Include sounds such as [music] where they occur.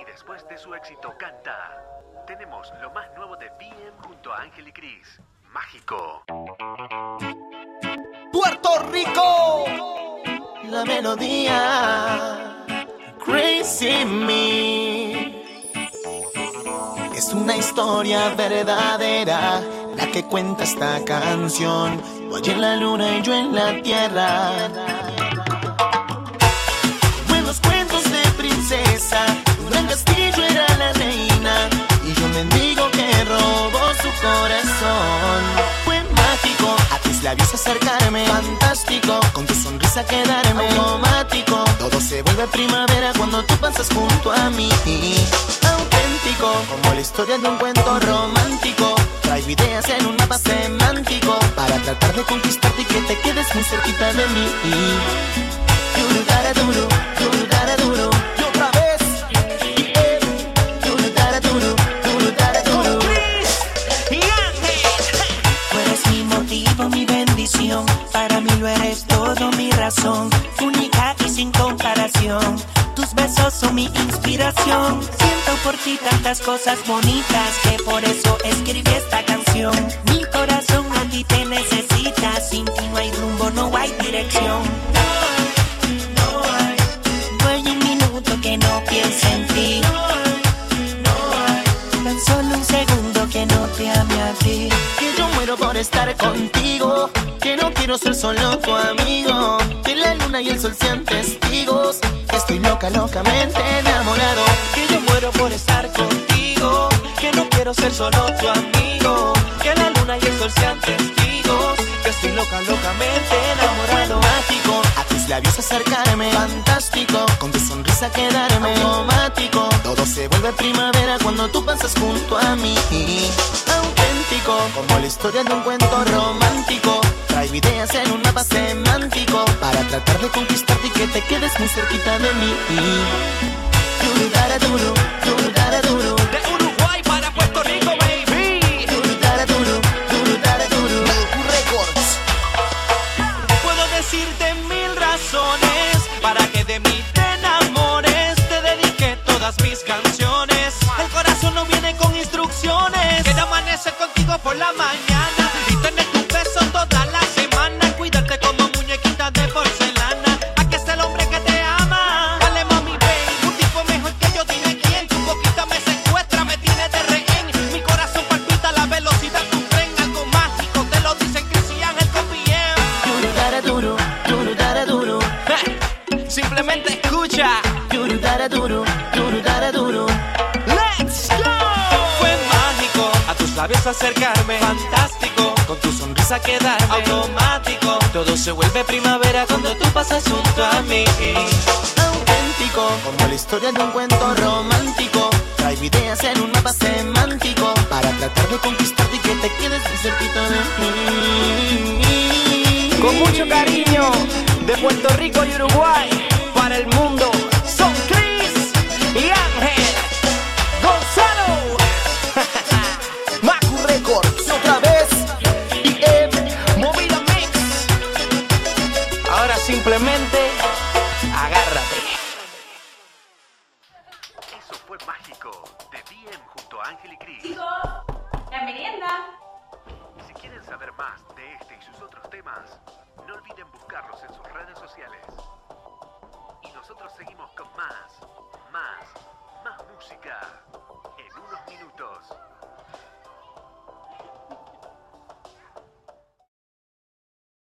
Y después de su éxito Canta, tenemos lo más nuevo de BM junto a Ángel y Cris. Mágico. Puerto Rico, la melodía. Crazy Me. Es una historia verdadera la que cuenta esta canción. Tú en la luna y yo en la tierra. Acercarme. Fantástico, con tu sonrisa quedarme. Automático, todo se vuelve primavera cuando tú pasas junto a mí. Auténtico, como la historia de un cuento romántico. Traigo ideas en un mapa semántico para tratar de conquistarte y que te quedes muy cerquita de mí. Duro, dara, duro, duro, dara, duro. Siento por ti tantas cosas bonitas que por eso escribí esta canción. Mi corazón a ti te necesita. Sin ti no hay rumbo, no hay dirección. No hay, no hay un minuto que no piense en ti. Tan solo un segundo que no te ame a ti. Que yo muero por estar contigo. Que no quiero ser solo tu amigo. Que la luna y el sol sean testigos. Loca, locamente enamorado. Que yo muero por estar contigo. Que no quiero ser solo tu amigo. Que la luna y el sol sean testigos. Que estoy loca, locamente enamorado. Mágico, a tus labios acercarme. Fantástico, con tu sonrisa quedarme. Automático, todo se vuelve primavera cuando tú pasas junto a mí. Auténtico, como la historia de un cuento romántico. Traigo ideas en un mapa semántico para tratar de conquistarte y que te quedes muy cerquita de mí. Duro, dara, duro, duro, dara, duro. De Uruguay para Puerto Rico, baby. Duro, dara, duro, duro, dara, duro. Records. Puedo decirte mil razones para que de mí te enamores. Te dediqué todas mis canciones. El corazón no viene con instrucciones. Quiero amanecer contigo por la mañana escucha. Duro, dara, duro, duro, dara, duro. Let's go. Fue mágico a tus labios acercarme. Fantástico con tu sonrisa quedarme. Automático. Todo se vuelve primavera cuando tú pasas junto a mí. Auténtico, como la historia de un cuento romántico. Traigo ideas en un mapa semántico para tratar de conquistarte y que te quedes muy cerquita de mí. Con mucho cariño de Puerto Rico y Uruguay el mundo. Son Chris y Ángel Gonzalo. [laughs] Macu Records, otra vez. Y eh, Movida Mix. Ahora simplemente agárrate. Eso fue Mágico de BM junto a Ángel y Cris. Chicos, la merienda. Si quieren saber más de este y sus otros temas, no olviden buscarlos en sus redes sociales nosotros seguimos con más, más, más música en unos minutos.